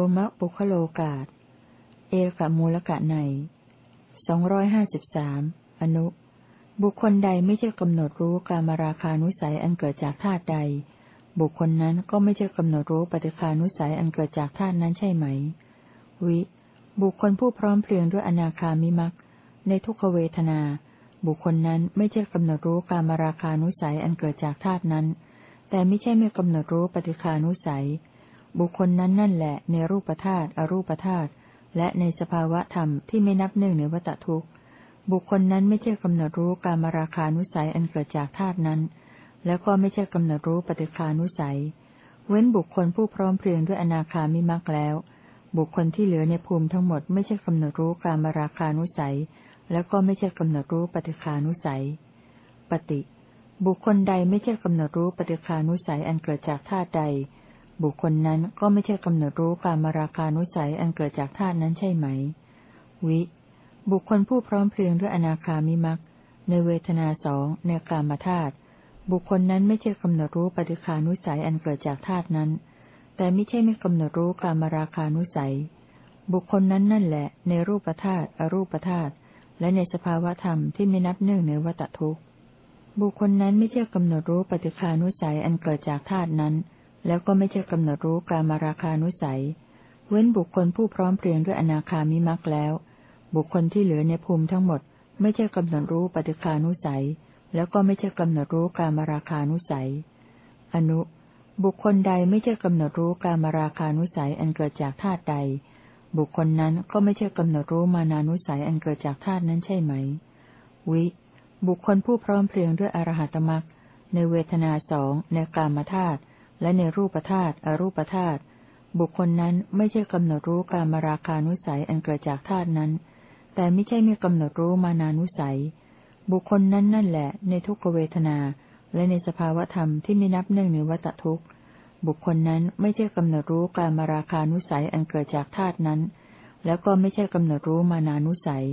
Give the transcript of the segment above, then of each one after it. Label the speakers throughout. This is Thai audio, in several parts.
Speaker 1: โลมะปุคโลกาตเอกมูลกะในสองร้อยห้าสิบสามอนุ บุคคลใดไม่ใช่กำหนดรู้การมาราคานุสัยอันเกิดจากธาตุใด บุคคลนั้นก็ไม่ใช่กำหนดรู้ปฏิคานุสัยอันเกิดจากธาตุนั้นใช่ไหม วิ บุคคลผู้พร้อมเพรียงด้วยอนาคามิมักในทุกขเวทนา บุคคลนั้นไม่ใช่กำหนดรู้การมาราคานุสัยอันเกิดจากธาตุนั้น แต่ไม่ใช่ไม่กำหนดรู้ปฏิคานุสัย บุคคลนั้นนั่นแหละในรูปธาตุอรูปธาตุและในสภาวะธรรมที่ไม่นับหนึ่งในวัตทุกข์ บุคคลนั้นไม่ใช่กำหนดรู้การมราคานุสัยอันเกิดจากธาตุนั้น แล้วก็ไม่ใช่กำหนดรู้ปฏิคานุสัย เว้นบุคคลผู้พร้อมเพรียงด้วยอนาคามิมักแล้ว บุคคลที่เหลือในภูมิทั้งหมดไม่ใช่กำหนดรู้การมราคานุสัย แล้วก็ไม่ใช่กำหนดรู้ปฏิคานุสัย ปฏิ บุคคลใดไม่ใช่กำหนดรู้ปฏิคานุสัยอันเกิดจากธาตุใด บุคคลนั้นก็ไม่ใช่กำหนดรู้การมาราคานุสัยอันเกิดจากธาตุนั้นใช่ไหม วิ บุคคลผู้พร้อมเพรียงด้วยอนาคามิมักในเวทนาสองในกามธาตุบุคคลนั้นไม่ใช่กำหนดรู้ปฏิคานุสัยอันเกิดจากธาตุนั้น แต่ไม่ใช่ไม่กำหนดรู้การมาราคานุสัย บุคคลนั้นนั่นแหละ ในรูปธาตุอรูปธาตุและในสภาวะธรรมที่ไม่นับหนึ่งในวัตทุกข์บุคคลนั้นไม่ใช่กำหนดรู้ปฏิคานุสัยอันเกิดจากธาตุนั้น แล้วก็ไม่ใช่กำหนดรู้การมาราคานุสัย เว้นบุคคลผู้พร้อมเพรียงด้วยอนาคามิมักแล้ว บุคคลที่เหลือในภูมิทั้งหมด ไม่ใช่กำหนดรู้ปฏิคานุสัย แล้วก็ไม่ใช่กำหนดรู้การมาราคานุสัย อนุ บุคคลใดไม่ใช่กำหนดรู้การมาราคานุสัยอันเกิดจากธาตุใด บุคคลนั้นก็ไม่ใช่กำหนดรู้มานานุสัยอันเกิดจากธาตุนั้นใช่ไหม วิ บุคคลผู้พร้อมเพรียงด้วยอรหัตมักในเวทนาสองในกามธาตุ และในรูปธาตุอรูปธาตุบุคคลนั้นไม่ใช่กำหนดรู้การมราคานุสัยอันเกิดจากธาตุนั้น แต่ไม่ใช่ไม่กำหนดรู้มานานุสัย บุคคลนั้นนั่นแหละ ในทุกขเวทนา และในสภาวธรรมที่ไม่นับหนึ่งในวัตทุกข์ บุคคลนั้นไม่ใช่กำหนดรู้การมราคานุสัยอันเกิดจากธาตุนั้น แล้วก็ไม่ใช่กำหนดรู้มานานุสัย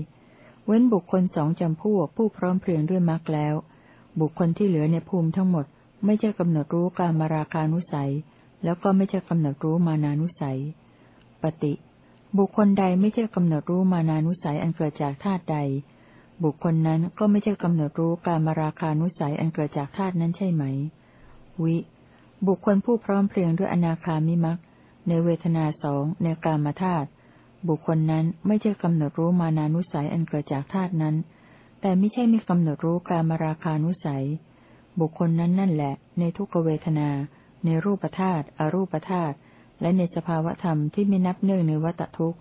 Speaker 1: เว้นบุคคลสองจำพวกผู้พร้อมเพรียงด้วยมรรคแล้ว บุคคลที่เหลือในภูมิทั้งหมด ไม่ใช่กำหนดรู้การมาราคานุสัย แล้วก็ไม่ใช่กำหนดรู้มานานุสัย ปฏิ บุคคลใดไม่ใช่กำหนดรู้มานานุสัยอันเกิดจากธาตุใด บุคคลนั้นก็ไม่ใช่กำหนดรู้การมาราคานุสัยอันเกิดจากธาตุนั้นใช่ไหม วิ บุคคลผู้พร้อมเพรียงด้วยอนาคามิมักในเวทนาสองในกามธาตุบุคคลนั้นไม่ใช่กำหนดรู้มานานุสัยอันเกิดจากธาตุนั้น แต่ไม่ใช่ไม่กำหนดรู้การมาราคานุสัย บุคคลนั้นนั่นแหละ ในทุกขเวทนา ในรูปธาตุอรูปธาตุและในสภาวธรรมที่ไม่นับเนื่องในวัตทุกข์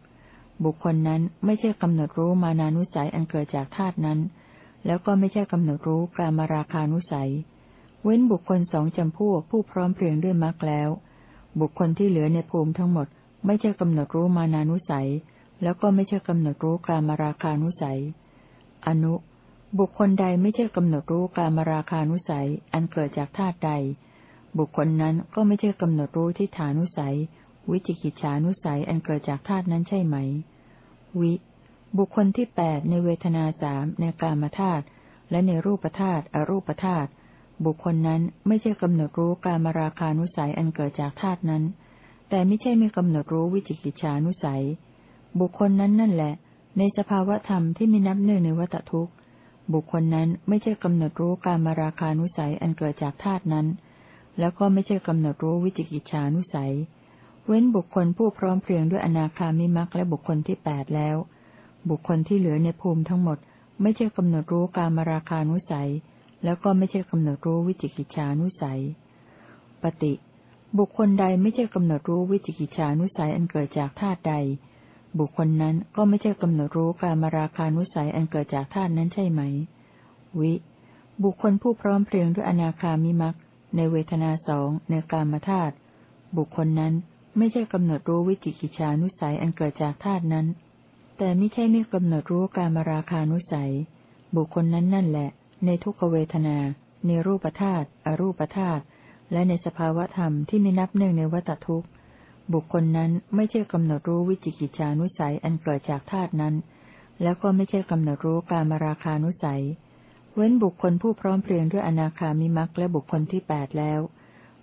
Speaker 1: บุคคลนั้นไม่ใช่กำหนดรู้มานานุสัยอันเกิดจากธาตุนั้น แล้วก็ไม่ใช่กำหนดรู้การมาราคานุสัย เว้นบุคคลสองจำพวกผู้พร้อมเพรียงด้วยมรรคแล้ว บุคคลที่เหลือในภูมิทั้งหมด ไม่ใช่กำหนดรู้มานานุสัย แล้วก็ไม่ใช่กำหนดรู้การมาราคานุสัย อนุ บุคคลใดไม่ใช่กำหนดรู้การมราคานุสัยอันเกิดจากธาตุใด บุคคลนั้นก็ไม่ใช่กำหนดรู้ที่ฐานุสัย วิจิกิจฉานุสัยอันเกิดจากธาตุนั้นใช่ไหม วิ บุคคลที่แปดในเวทนาสามในกามธาตุและในรูปธาตุอรูปธาตุบุคคลนั้นไม่ใช่กำหนดรู้การมราคานุสัยอันเกิดจากธาตุนั้น แต่ไม่ใช่ไม่กำหนดรู้วิจิกิจฉานุสัย บุคคลนั้นนั่นแหละ ในสภาวะธรรมที่มีนับเนื่องในวัตทุกข์ บุคคลนั้นไม่ใช่กำหนดรู้การมาราคานุสัยอันเกิดจากธาตุนั้น แล้วก็ไม่ใช่กำหนดรู้วิจิกิจฉานุสัย เว้นบุคคลผู้พร้อมเพรียงด้วยอนาคามิมักและบุคคลที่แปดแล้ว บุคคลที่เหลือในภูมิทั้งหมด ไม่ใช่กำหนดรู้การมาราคานุสัย แล้วก็ไม่ใช่กำหนดรู้วิจิกิจฉานุสัย ปฏิ บุคคลใดไม่ใช่กำหนดรู้วิจิกิจฉานุสัยอันเกิดจากธาตุใด บุคคลนั้นก็ไม่ใช่กำหนดรู้การมาราคานุสัยอันเกิดจากธาตุนั้นใช่ไหม วิ บุคคลผู้พร้อมเพรียงด้วยอนาคามิมักในเวทนาสองในกามธาตุบุคคลนั้นไม่ใช่กำหนดรู้วิจิกิจานุสัยอันเกิดจากธาตุนั้น แต่ไม่ใช่ไม่กำหนดรู้การมาราคานุสัย บุคคลนั้นนั่นแหละ ในทุกขเวทนา ในรูปธาตุอรูปธาตุและในสภาวะธรรมที่ไม่นับเนื่งในวัตทุกข์ บุคคลนั้นไม่ใช่กำหนดรู้วิจิกิจานุสัยอันเกิดจากธาตุนั้น แล้วก็ไม่ใช่กำหนดรู้การมาราคานุสัย เว้นบุคคลผู้พร้อมเพรียงด้วยอนาคามิมักและบุคคลที่แปดแล้ว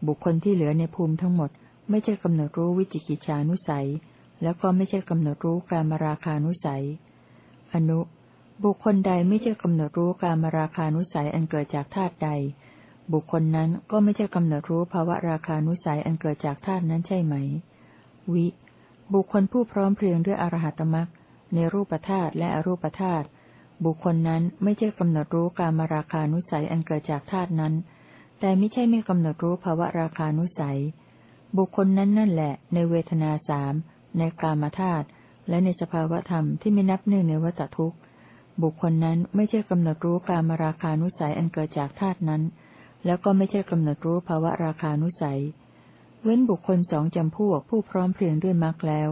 Speaker 1: บุคคลที่เหลือในภูมิทั้งหมด ไม่ใช่กำหนดรู้วิจิกิจฉานุสัย แล้วก็ไม่ใช่กำหนดรู้การมราคานุสัย อนุ บุคคลใดไม่ใช่กำหนดรู้การมราคานุสัยอันเกิดจากธาตุใด บุคคลนั้นก็ไม่ใช่กำหนดรู้ภาวะราคานุสัยอันเกิดจากธาตุนั้นใช่ไหม วิ บุคคลผู้พร้อมเพรียงด้วยอรหัตมรักในรูปธาตุและอรูปธาตุบุคคลนั้นไม่ใช่กำหนดรู้การมราคานุสัยอันเกิดจากธาตุนั้น แต่ไม่ใช่ไม่กำหนดรู้ภาวะราคานุสัย บุคคลนั้นนั่นแหละ ในเวทนาสามในกามธาตุและในสภาวธรรมที่ไม่นับหนึ่งในวัตทุกข์ บุคคลนั้นไม่ใช่กำหนดรู้การมราคานุสัยอันเกิดจากธาตุนั้น แล้วก็ไม่ใช่กำหนดรู้ภาวะราคานุสัย เว้นบุคคลสองจำพวกผู้พร้อมเพรียงด้วยมรรคแล้ว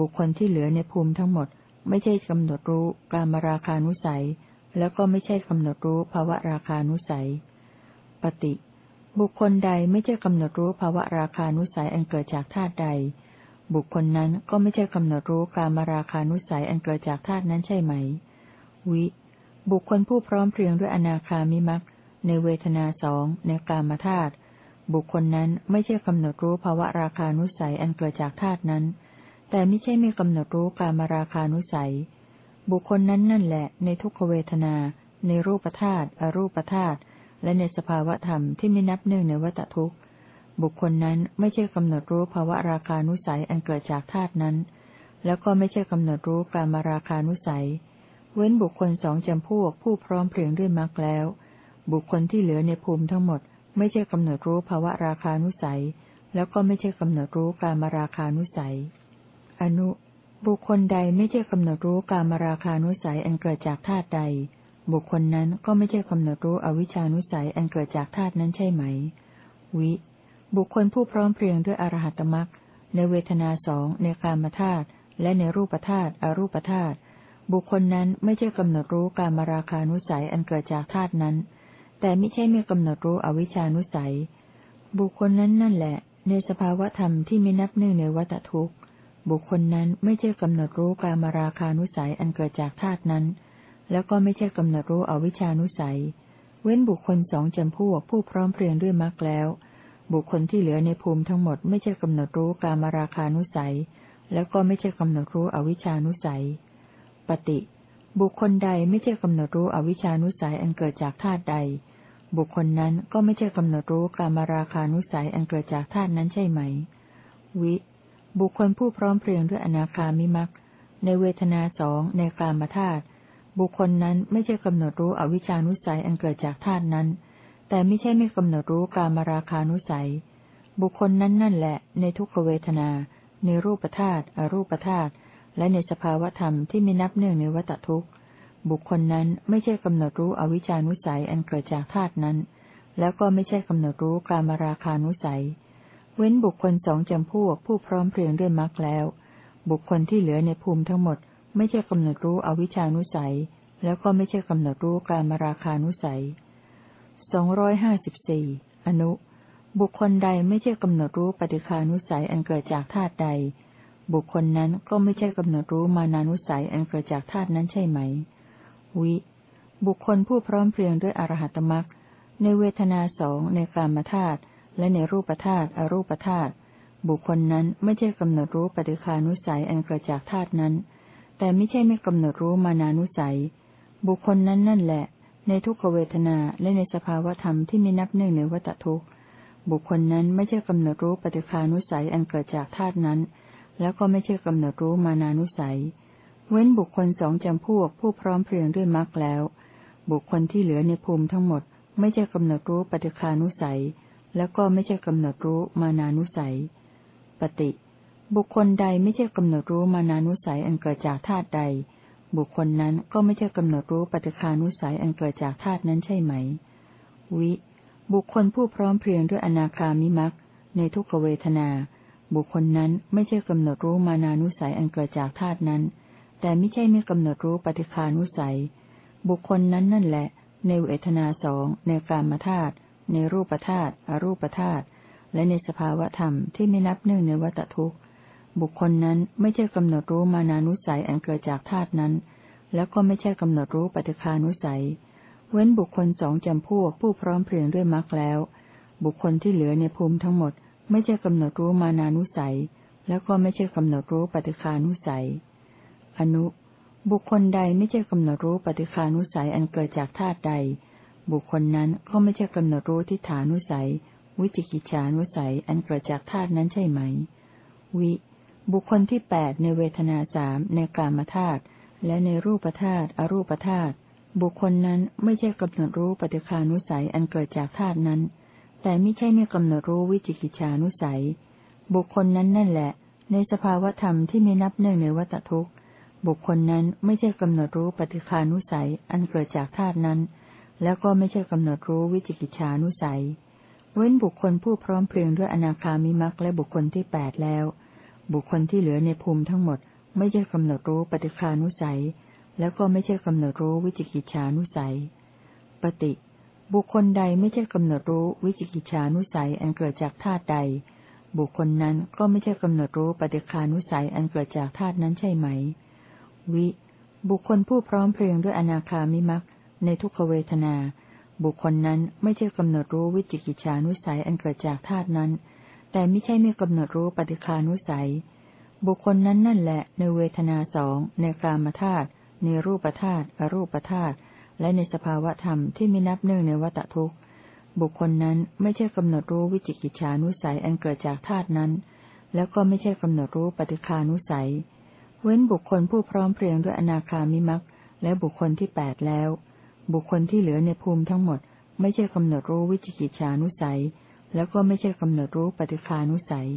Speaker 1: บุคคลที่เหลือในภูมิทั้งหมด ไม่ใช่กำหนดรู้การมราคานุสัย แล้วก็ไม่ใช่กำหนดรู้ภาวะราคานุสัย ปฏิ บุคคลใดไม่ใช่กำหนดรู้ภาวะราคานุสัยอันเกิดจากธาตุใด บุคคลนั้นก็ไม่ใช่กำหนดรู้การมราคานุสัยอันเกิดจากธาตุนั้นใช่ไหม วิ บุคคลผู้พร้อมเพรียงด้วยอนาคามิมักในเวทนาสองในกามธาตุ บุคคลนั้นไม่ใช่กำหนดรู้ภาวะราคานุสัยอันเกิดจากธาตุนั้น แต่ไม่ใช่ไม่กำหนดรู้การมาราคานุสัย บุคคลนั้นนั่นแหละ ในทุกขเวทนา ในรูปธาตุอรูปธาตุและในสภาวะธรรมที่ไม่นับหนึ่งในวัตทุกข์บุคคลนั้นไม่ใช่กำหนดรู้ภาวะราคานุสัยอันเกิดจากธาตุนั้น แล้วก็ไม่ใช่กำหนดรู้การมาราคานุสัย เว้นบุคคลสองจำพวกผู้พร้อมเพรียงด้วยมรรคแล้ว บุคคลที่เหลือในภูมิทั้งหมด ไม่ใช่กำหนดรู้ภาวะราคานุสัย แล้วก็ไม่ใช่กำหนดรู้การมาราคานุสัย อนุ บุคคลใดไม่ใช่กำหนดรู้การมราคานุสัยอันเกิดจากธาตุใด บุคคลนั้นก็ไม่ใช่กำหนดรู้อวิชานุสัยอันเกิดจากธาตุนั้นใช่ไหม วิ บุคคลผู้พร้อมเพรียงด้วยอรหัตมรักในเวทนาสองในกามธาตุและในรูปธาตุอรูปธาตุบุคคลนั้นไม่ใช่กำหนดรู้การมราคานุสัยอันเกิดจากธาตุนั้น แต่ไม่ใช่ไม่กำหนดรู้อวิชานุสัย บุคคลนั้นนั่นแหละ ในสภาวธรรมที่ไม่นับหนึ่งในวัตทุกข์ บุคคลนั้นไม่ใช่กำหนดรู้กามราคานุสัยอันเกิดจากธาตุนั้น แล้วก็ไม่ใช่กำหนดรู้อวิชานุสัย เว้นบุคคลสองจำพวกผู้พร้อมเพรียงด้วยมรรคแล้ว บุคคลที่เหลือในภูมิทั้งหมดไม่ใช่กำหนดรู้กามราคานุสัย แล้วก็ไม่ใช่กำหนดรู้อวิชานุสัย ปฏิ บุคคลใดไม่ใช่กำหนดรู้อวิชานุสัยอันเกิดจากธาตุใด บุคคลนั้นก็ไม่ใช่กำหนดรู้การมาราคานุสัยอันเกิดจากธาตุนั้นใช่ไหม วิ บุคคลผู้พร้อมเพรียงด้วยอนาคามิมักในเวทนาสองในกามธาตุบุคคลนั้นไม่ใช่กำหนดรู้อวิชานุสัยอันเกิดจากธาตุนั้น แต่ไม่ใช่ไม่กำหนดรู้กามราคานุสัย บุคคลนั้นนั่นแหละ ในทุกขเวทนา ในรูปธาตุอรูปธาตุ และในสภาวธรรมที่ไม่นับเนื่งในวัตทุกข์ บุคคลนั้นไม่ใช่กำหนดรู้อวิชานุสัยอันเกิดจากธาตุนั้น แล้วก็ไม่ใช่กำหนดรู้กามราคานุสัย เว้นบุคคลสองจำพวกผู้พร้อมเพรียงด้วยมรรคแล้ว บุคคลที่เหลือในภูมิทั้งหมด ไม่ใช่กำหนดรู้อวิชานุสัย แล้วก็ไม่ใช่กำหนดรู้การมราคานุสัยสองร้อยห้าสิบสี่อนุ บุคคลใดไม่ใช่กำหนดรู้ปฏิคานุสัยอันเกิดจากธาตุใด บุคคลนั้นก็ไม่ใช่กำหนดรู้มานานุสัยอันเกิดจากธาตุนั้นใช่ไหม วิ บุคคลผู้พร้อมเพรียงด้วยอรหัตมรรคในเวทนาสองในกามธาตุและในรูปธาตุอรูปธาตุบุคคลนั้นไม่ใช่กำหนดรู้ปฏิคานุสัยอันเกิดจากธาตุนั้น แต่ไม่ใช่ไม่กำหนดรู้มานานุสัย บุคคลนั้นนั่นแหละ ในทุกขเวทนาและในสภาวธรรมที่ไม่นับหนึ่งในวัตทุกบุคคลนั้นไม่ใช่กำหนดรู้ปฏิคานุสัยอันเกิดจากธาตุนั้น แล้วก็ไม่ใช่กำหนดรู้มานานุสัย เว้นบุคคลสองจำพวกผู้พร้อมเพรียงด้วยมรรคแล้ว บุคคลที่เหลือในภูมิทั้งหมด ไม่ใช่กำหนดรู้ปฏิคานุสัย แล้วก็ไม่ใช่กำหนดรู้มานานุสัย ปฏิ บุคคลใดไม่ใช่กำหนดรู้มานานุสัยอันเกิดจากธาตุใด บุคคลนั้นก็ไม่ใช่กำหนดรู้ปฏิคานุสัยอันเกิดจากธาตุนั้นใช่ไหม วิ บุคคลผู้พร้อมเพรียงด้วยอนาคามิมักในทุกขเวทนา บุคคลนั้นไม่ใช่กำหนดรู้มานานุสัยอันเกิดจากธาตุนั้น แต่ไม่ใช่ไม่กำหนดรู้ปฏิคานุสัย บุคคลนั้นนั่นแหละ ในเวทนาสองในกามธาตุในรูปธาตุอรูปธาตุและในสภาวธรรมที่ไม่นับหนึ่งในวัตทุกข์บุคคลนั้นไม่ใช่กำหนดรู้มานานุสัยอันเกิดจากธาตุนั้น แล้วก็ไม่ใช่กำหนดรู้ปฏิคานุสัย เว้นบุคคลสองจำพวกผู้พร้อมเพรียงด้วยมรรคแล้ว บุคคลที่เหลือในภูมิทั้งหมด ไม่ใช่กำหนดรู้มานานุสัย แล้วก็ไม่ใช่กำหนดรู้ปฏิคานุสัย อนุ บุคคลใดไม่ใช่กำหนดรู้ปฏิคานุสัยอันเกิดจากธาตุใด บุคคลนั้นก็ไม่ใช่กำหนดรู้ทิฏฐานุสัย วิจิกิจฉานุสัยอันเกิดจากธาตุนั้นใช่ไหม วิ บุคคลที่แปดในเวทนาสามในกามธาตุและในรูปธาตุอรูปธาตุบุคคลนั้นไม่ใช่กำหนดรู้ปฏิคานุสัยอันเกิดจากธาตุนั้น แต่ไม่ใช่ไม่กำหนดรู้วิจิกิจฉานุสัย บุคคลนั้นนั่นแหละ ในสภาวธรรมที่ไม่นับเนื่องในวัตทุกข์ บุคคลนั้นไม่ใช่กำหนดรู้ปฏิคานุสัยอันเกิดจากธาตุนั้น แล้วก็ไม่ใช่กำหนดรู้วิจิกิจฉานุสัย เว้นบุคคลผู้พร้อมเพรียงด้วยอนาคามิมักและบุคคลที่แปดแล้ว บุคคลที่เหลือในภูมิทั้งหมด ไม่ใช่กำหนดรู้ปฏิคานุสัย แล้วก็ไม่ใช่กำหนดรู้วิจิกิจฉานุสัย ปฏิ บุคคลใดไม่ใช่กำหนดรู้วิจิกิจฉานุสัยอันเกิดจากธาตุใด บุคคลนั้นก็ไม่ใช่กำหนดรู้ปฏิคานุสัยอันเกิดจากธาตุนั้นใช่ไหม วิ บุคคลผู้พร้อมเพรียงด้วยอนาคามิมักในทุกขเวทนา บุคคลนั้นไม่ใช่กำหนดรู้วิจิกิจฉานุสัยอันเกิดจากธาตุนั้น แต่ไม่ใช่ไม่กำหนดรู้ปฏิคานุสัย บุคคลนั้นนั่นแหละในเวทนาสองในกามธาตุในรูปธาตุอรูปธาตุ และในสภาวะธรรมที่ไม่นับเนื่องในวัตทุกข์ บุคคลนั้นไม่ใช่กำหนดรู้วิจิกิจฉานุสัยอันเกิดจากธาตุนั้น แล้วก็ไม่ใช่กำหนดรู้ปฏิคานุสัย เว้นบุคคลผู้พร้อมเพรียงด้วยอนาคามิมักและบุคคลที่แปดแล้ว บุคคลที่เหลือในภูมิทั้งหมด ไม่ใช่กำหนดรู้วิจิกิจฉานุสัย แล้วก็ไม่ใช่กำหนดรู้ปฏิคานุสัย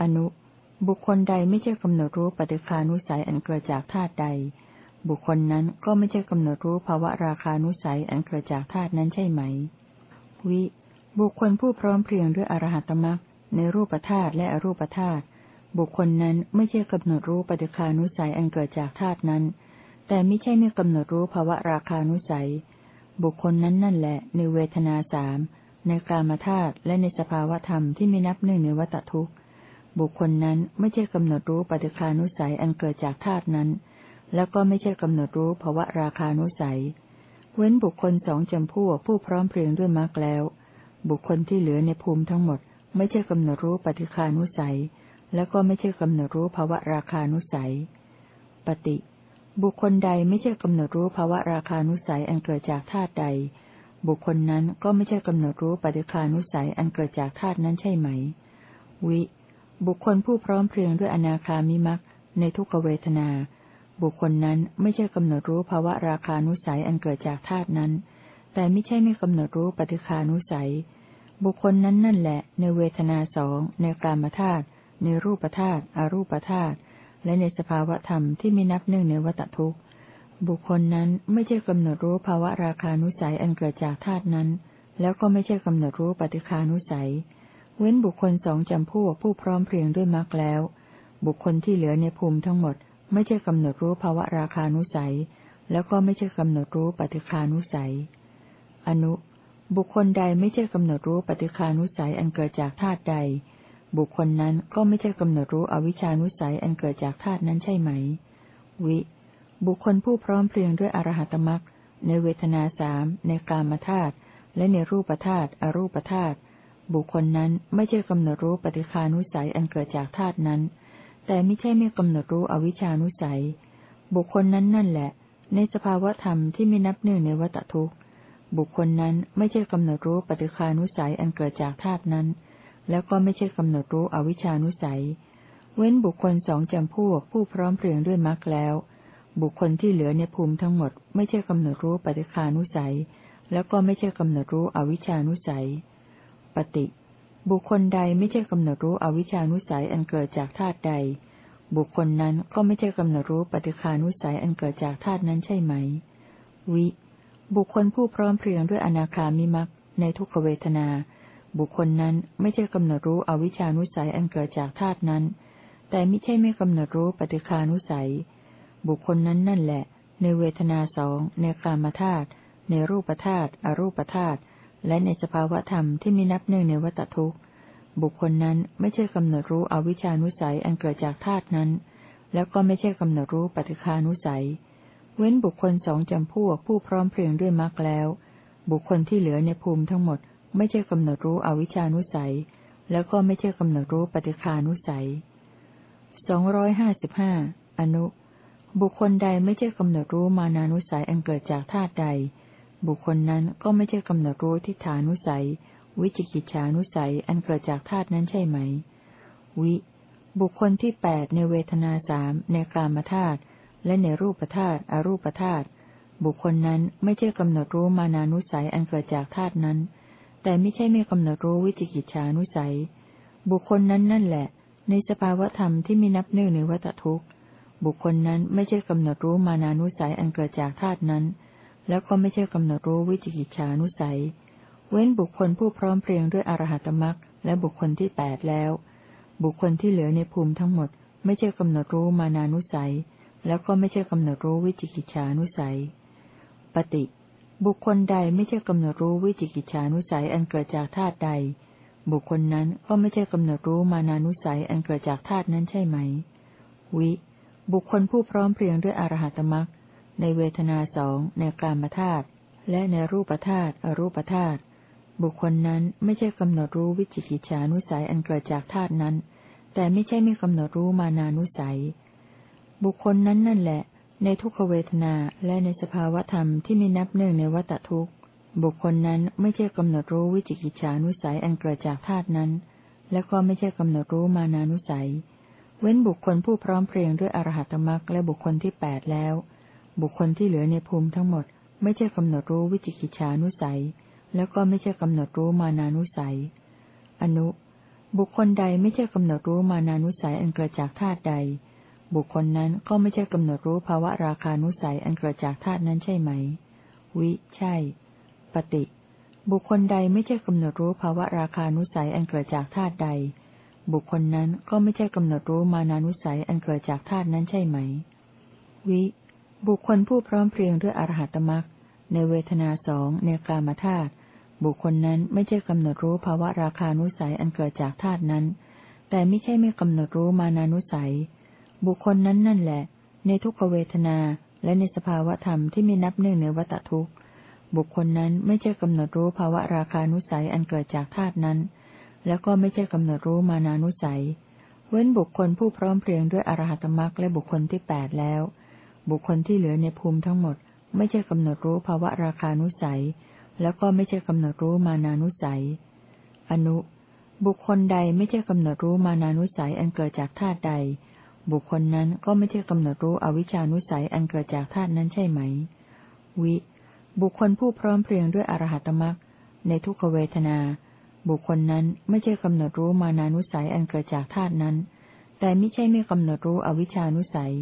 Speaker 1: อนุ บุคคลใดไม่ใช่กำหนดรู้ปฏิคานุสัยอันเกิดจากธาตุใด บุคคลนั้นก็ไม่ใช่กำหนดรู้ภาวะราคานุสัยอันเกิดจากธาตุนั้นใช่ไหม วิ บุคคลผู้พร้อมเพรียงด้วยอรหัตมรรคในรูปธาตุและอรูปธาตุบุคคลนั้นไม่ใช่กำหนดรู้ปฏิคานุสัยอันเกิดจากธาตุนั้น แต่ไม่ใช่ไม่กำหนดรู้ภาวะราคานุสัย บุคคลนั้นนั่นแหละ ในเวทนาสามในกามธาตุและในสภาวธรรมที่ไม่นับหนึ่งในวัตทุกข์ บุคคลนั้นไม่ใช่กำหนดรู้ปฏิคานุสัยอันเกิดจากธาตุนั้น แล้วก็ไม่ใช่กำหนดรู้ภาวะราคานุสัย เว้นบุคคลสองจำพวกผู้พร้อมเพรียงด้วยมรรคแล้ว บุคคลที่เหลือในภูมิทั้งหมด ไม่ใช่กำหนดรู้ปฏิคานุสัย แล้วก็ไม่ใช่กำหนดรู้ภาวะราคานุสัย ปฏิ บุคคลใดไม่ใช่กำหนดรู้ภาวะราคานุสัยอันเกิดจากธาตุใด บุคคลนั้นก็ไม่ใช่กำหนดรู้ปฏิคานุสัยอันเกิดจากธาตุนั้นใช่ไหม วิ บุคคลผู้พร้อมเพรียงด้วยอนาคามิมักในทุกขเวทนา บุคคลนั้นไม่ใช่กำหนดรู้ภาวะราคานุสัยอันเกิดจากธาตุนั้น แต่ไม่ใช่ไม่กำหนดรู้ปฏิคานุสัย บุคคลนั้นนั่นแหละ ในเวทนาสองในกามธาตุในรูปธาตุอรูปธาตุและในสภาวะธรรมที่ไม่นับหนึ่งในวัตทุกข์ บุคคลนั้นไม่ใช่กำหนดรู้ภาวะราคานุสัยอันเกิดจากธาตุนั้น แล้วก็ไม่ใช่กำหนดรู้ปฏิคานุสัย เว้นบุคคลสองจำพวกผู้พร้อมเพรียงด้วยมรรคแล้ว บุคคลที่เหลือในภูมิทั้งหมด ไม่ใช่กำหนดรู้ภาวะราคานุสัย แล้วก็ไม่ใช่กำหนดรู้ปฏิคานุสัย อนุ บุคคลใดไม่ใช่กำหนดรู้ปฏิคานุสัยอันเกิดจากธาตุใด บุคคลนั้นก็ไม่ใช่กำหนดรู้อวิชานุสัยอันเกิดจากธาตุนั้นใช่ไหม วิ บุคคลผู้พร้อมเพรียงด้วยอรหัตมรักในเวทนาสามในกามธาตุและในรูปธาตุอรูปธาตุบุคคลนั้นไม่ใช่กำหนดรู้ปฏิคานุสัยอันเกิดจากธาตุนั้น แต่ไม่ใช่ไม่กำหนดรู้อวิชานุสัย บุคคลนั้นนั่นแหละ ในสภาวธรรมที่ไม่นับหนึ่งในวัตทุกข์ บุคคลนั้นไม่ใช่กำหนดรู้ปฏิคานุสัยอันเกิดจากธาตุนั้น แล้วก็ไม่ใช่กำหนดรู้อวิชานุสัย เว้นบุคคลสองจำพวกผู้พร้อมเพรียงด้วยมรรคแล้ว บุคคลที่เหลือในภูมิทั้งหมด ไม่ใช่กำหนดรู้ปฏิคานุสัย แล้วก็ไม่ใช่กำหนดรู้อวิชานุสัย ปฏิ บุคคลใดไม่ใช่กำหนดรู้อวิชานุสัยอันเกิดจากธาตุใด บุคคลนั้นก็ไม่ใช่กำหนดรู้ปฏิคานุสัยอันเกิดจากธาตุนั้นใช่ไหม วิ บุคคลผู้พร้อมเพรียงด้วยอนาคามิมักในทุกขเวทนา บุคคลนั้นไม่ใช่กำหนดรู้อวิชานุสัยอันเกิดจากธาตุนั้น แต่ไม่ใช่ไม่กำหนดรู้ปฏิคานุสัย บุคคลนั้นนั่นแหละ ในเวทนาสองในกามธาตุในรูปธาตุอรูปธาตุ และในสภาวธรรมที่มีนับหนึ่งในวัตทุกข์ บุคคลนั้นไม่ใช่กำหนดรู้อวิชานุสัยอันเกิดจากธาตุนั้น แล้วก็ไม่ใช่กำหนดรู้ปฏิคานุสัย เว้นบุคคลสองจำพวกผู้พร้อมเพรียงด้วยมรรคแล้ว บุคคลที่เหลือในภูมิทั้งหมด ไม่ใช่กำหนดรู้อวิชานุสัย แล้วก็ไม่ใช่กำหนดรู้ปฏิคานุสัยสองร้อยห้าสิบห้าอนุ บุคคลใดไม่ใช่กำหนดรู้มานานุสัยอันเกิดจากธาตุใด บุคคลนั้นก็ไม่ใช่กำหนดรู้ทิฏฐานุสัย วิจิกิจฉานุสัยอันเกิดจากธาตุนั้นใช่ไหม วิ บุคคลที่แปดในเวทนาสามในกามธาตุและในรูปธาตุอรูปธาตุบุคคลนั้นไม่ใช่กำหนดรู้มานานุสัยอันเกิดจากธาตุนั้น แต่ไม่ใช่ไม่กำหนดรู้วิจิกิจฉานุสัย บุคคลนั้นนั่นแหละ ในสภาวธรรมที่ไมีนับเนื่องในวัตทุกข์ บุคคลนั้นไม่ใช่กำหนดรู้มานานุสัยอันเกิดจากธาตุนั้น แล้วก็ไม่ใช่กำหนดรู้วิจิกิจฉานุสัย เว้นบุคคลผู้พร้อมเพรียงด้วยอรหัตมรักและบุคคลที่แปดแล้ว บุคคลที่เหลือในภูมิทั้งหมด ไม่ใช่กำหนดรู้มานานุสัย แล้วก็ไม่ใช่กำหนดรู้วิจิกิจฉานุสัย ปฏิ บุคคลใดไม่ใช่กำหนดรู้วิจิกิจฉานุสัยอันเกิดจากธาตุใด บุคคลนั้นก็ไม่ใช่กำหนดรู้มานานุสัยอันเกิดจากธาตุนั้นใช่ไหม วิ บุคคลผู้พร้อมเพรียงด้วยอรหัตมรัก ในเวทนาสองในกลามธาตุและในรูปธาตุอรูปธาตุบุคคลนั้นไม่ใช่กำหนดรู้วิจิกิจฉานุสัยอันเกิดจากธาตุนั้น แต่ไม่ใช่ไม่กำหนดรู้มานานุสัย บุคคลนั้นนั่นแหละ ในทุกขเวทนาและในสภาวธรรมที่ไมีนับเนื่องในวัตทุกข์ บุคคลนั้นไม่ใช่กำหนดรู้วิจิกิจฉานุสัยอันเกิดจากธาตุนั้น และก็ไม่ใช่กำหนดรู้มานานุสัย เว้นบุคคลผู้พร้อมเพรียงด้วยอรหัตมรักและบุคคลที่แปดแล้ว บุคคลที่เหลือในภูมิทั้งหมด ไม่ใช่กำหนดรู้วิจิกิจฉานุสัย แล้วก็ไม่ใช่กำหนดรู้มานานุสัย อนุ บุคคลใดไม่ใช่กำหนดรู้มานานุสัยอันเกิดจากธาตุใด บุคคลนั้นก็ไม่ใช่กำหนดรู้ภาวะราคานุสัยอันเกิดจากธาตุนั้นใช่ไหม วิ ใช่ ปฏิ บุคคลใดไม่ใช่กำหนดรู้ภาวะราคานุสัยอันเกิดจากธาตุใด บุคคลนั้นก็ไม่ใช่กำหนดรู้มานานุสัยอันเกิดจากธาตุนั้นใช่ไหม วิ บุคคลผู้พร้อมเพรียงด้วยอรหัตมรักในเวทนาสองในกามธาตุบุคคลนั้นไม่ใช่กำหนดรู้ภาวะราคานุสัยอันเกิดจากธาตุนั้น แต่ไม่ใช่ไม่กำหนดรู้มานานุสัย บุคคลนั้นนั่นแหละ ในทุกขเวทนาและในสภาวะธรรมที่ไมีนับหนึ่งในวัตทุกข์ บุคคลนั้นไม่ใช่กำหนดรู้ภาวะราคานุสัยอันเกิดจากธาตุนั้น แล้วก็ไม่ใช่กำหนดรู้มานานุสัย เว้นบุคคลผู้พร้อมเพรียงด้วยอรหัตมรักและบุคคลที่แปดแล้ว บุคคลที่เหลือในภูมิทั้งหมด ไม่ใช่กำหนดรู้ภาวะราคานุสัย แล้วก็ไม่ใช่กำหนดรู้มานานุสัย อนุ บุคคลใดไม่ใช่กำหนดรู้มานานุสัยอันเกิดจากธาตุใด บุคคลนั้นก็ไม่ใช่กำหนดรู้อวิชานุสัยอันเกิดจากธาตุนั้นใช่ไหม วิ บุคคลผู้พร้อมเพรียงด้วยอรหัตมรักในทุกขเวทนา บุคคลนั้นไม่ใช่กำหนดรู้มานานุสัยอันเกิดจากธาตุนั้น แต่ไม่ใช่ไม่กำหนดรู้อวิชานุสัย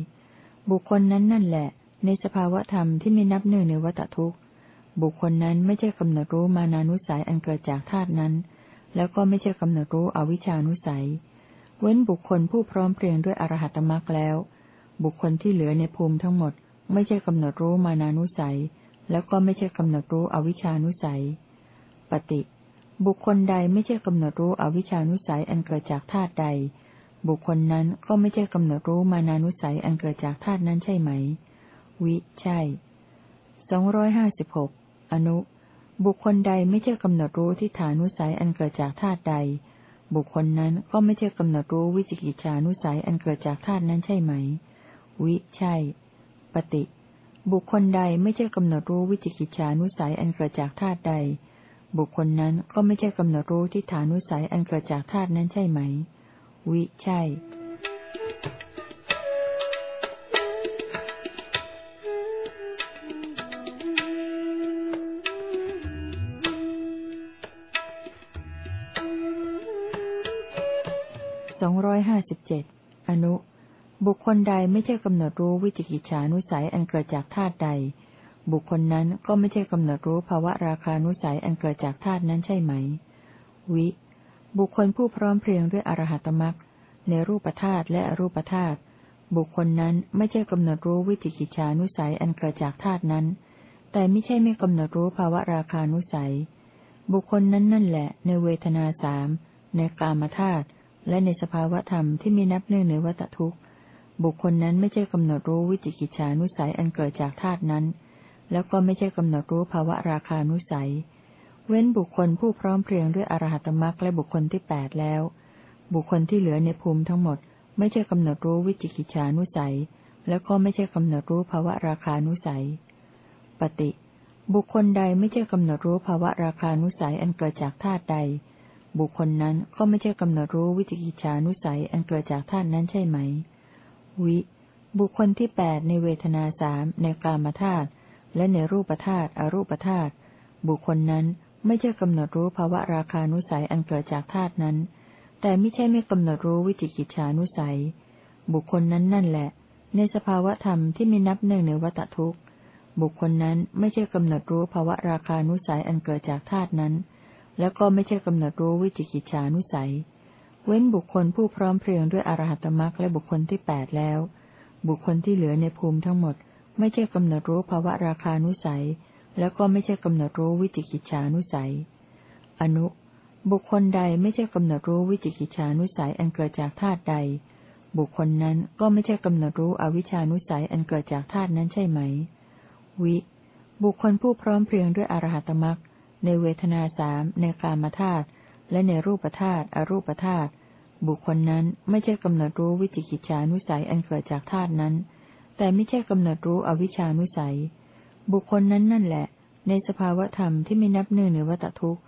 Speaker 1: บุคคลนั้นนั่นแหละ ในสภาวธรรมที่ไม่นับหนึ่งในวัตทุกข์ บุคคลนั้นไม่ใช่กำหนดรู้มานานุสัยอันเกิดจากธาตุนั้น แล้วก็ไม่ใช่กำหนดรู้อวิชานุสัย เว้นบุคคลผู้พร้อมเพรียงด้วยอรหัตมรักแล้ว บุคคลที่เหลือในภูมิทั้งหมด ไม่ใช่กำหนดรู้มานานุสัย แล้วก็ไม่ใช่กำหนดรู้อวิชานุสัย ปฏิ บุคคลใดไม่ใช่กำหนดรู้อวิชานุสัยอันเกิดจากธาตุใด บุคคลนั้นก็ไม่ใช่กำหนดรู้มานานุสัยอันเกิดจากธาตุนั้นใช่ไหม วิ ใช่สองร้อยห้าสิบหกอนุ บุคคลใดไม่ใช่กำหนดรู้ที่ฐานุสัยอันเกิดจากธาตุใด บุคคลนั้นก็ไม่ใช่กำหนดรู้วิจิกิจฉานุสัยอันเกิดจากธาตุนั้นใช่ไหม วิ ใช่ ปฏิ บุคคลใดไม่ใช่กำหนดรู้วิจิกิจฉานุสัยอันเกิดจากธาตุใด บุคคลนั้นก็ไม่ใช่กำหนดรู้ที่ฐานุสัยอันเกิดจากธาตุนั้นใช่ไหม วิใช่องร้อยห้าสิบเจ็ดอนุ บุคคลใดไม่ใช่กำหนดรู้วิจิกิจฉานุสัยอันเกิดจากธาตุใด บุคคลนั้นก็ไม่ใช่กำหนดรู้ภาวะราคานุสัยอันเกิดจากธาตุนั้นใช่ไหม วิ บุคคลผู้พร้อมเพรียงด้วยอรหัตมรักในรูปธาตุและอรูปธาตุบุคคลนั้นไม่ใช่กำหนดรู้วิจิกิจฉานุสัยอันเกิดจากธาตุนั้น แต่ไม่ใช่ไม่กำหนดรู้ภาวะราคานุสัย บุคคลนั้นนั่นแหละ ในเวทนาสามในกามธาตุและในสภาวธรรมที่มีนับเนื่องในวัตทุกข์ บุคคลนั้นไม่ใช่กำหนดรู้วิจิกิจฉานุสัยอันเกิดจากธาตุนั้น แล้วก็ไม่ใช่กำหนดรู้ภาวะราคานุสัย เว้นบุคคลผู้พร้อมเพรียงด้วยอรหัตมรักและบุคคลที่แปดแล้ว บุคคลที่เหลือในภูมิทั้งหมด ไม่ใช่กำหนดรู้วิจิกิจฉานุสัย แล้วก็ไม่ใช่กำหนดรู้ภาวะราคานุสัย ปฏิ บุคคลใดไม่ใช่กำหนดรู้ภาวะราคานุสัยอันเกิดจากธาตุใด บุคคลนั้นก็ไม่ใช่กำหนดรู้วิจิกิจฉานุสัยอันเกิดจากธาตุนั้นใช่ไหม วิ บุคคลที่แปดในเวทนาสามในกามธาตุและในรูปธาตุอรูปธาตุบุคคลนั้น ไม่ใช่กำหนดรู้ภาวะราคานุสัยอันเกิดจากธาตุนั้น แต่ไม่ใช่ไม่กำหนดรู้วิจิกิจฉานุสัย บุคคลนั้นนั่นแหละ ในสภาวะธรรมที่มีนับหนึ่งในวัตทุกข์ บุคคลนั้นไม่ใช่กำหนดรู้ภาวะราคานุสัยอันเกิดจากธาตุนั้น แล้วก็ไม่ใช่กำหนดรู้วิจิกิจฉานุสัย เว้นบุคคลผู้พร้อมเพรียงด้วยอรหัตมรักและบุคคลที่แปดแล้ว บุคคลที่เหลือในภูมิทั้งหมด ไม่ใช่กำหนดรู้ภาวะราคานุสัย แล้วก็ไม่ใช่กำหนดรู้วิจิกิจฉานุสัย อนุ บุคคลใดไม่ใช่กำหนดรู้วิจิกิจฉานุสัยอันเกิดจากธาตุใด บุคคลนั้นก็ไม่ใช่กำหนดรู้อวิชานุสัยอันเกิดจากธาตุนั้นใช่ไหม วิ บุคคลผู้พร้อมเพรียงด้วยอรหัตมรักในเวทนาสามในกามธาตุและในรูปธาตุอรูปธาตุบุคคลนั้นไม่ใช่กำหนดรู้วิจิกิจฉานุสัยอันเกิดจากธาตุนั้น แต่ไม่ใช่กำหนดรู้อวิชานุสัย บุคคลนั้นนั่นแหละ ในสภาวธรรมที่ไม่นับหนึ่งในวัตทุกข์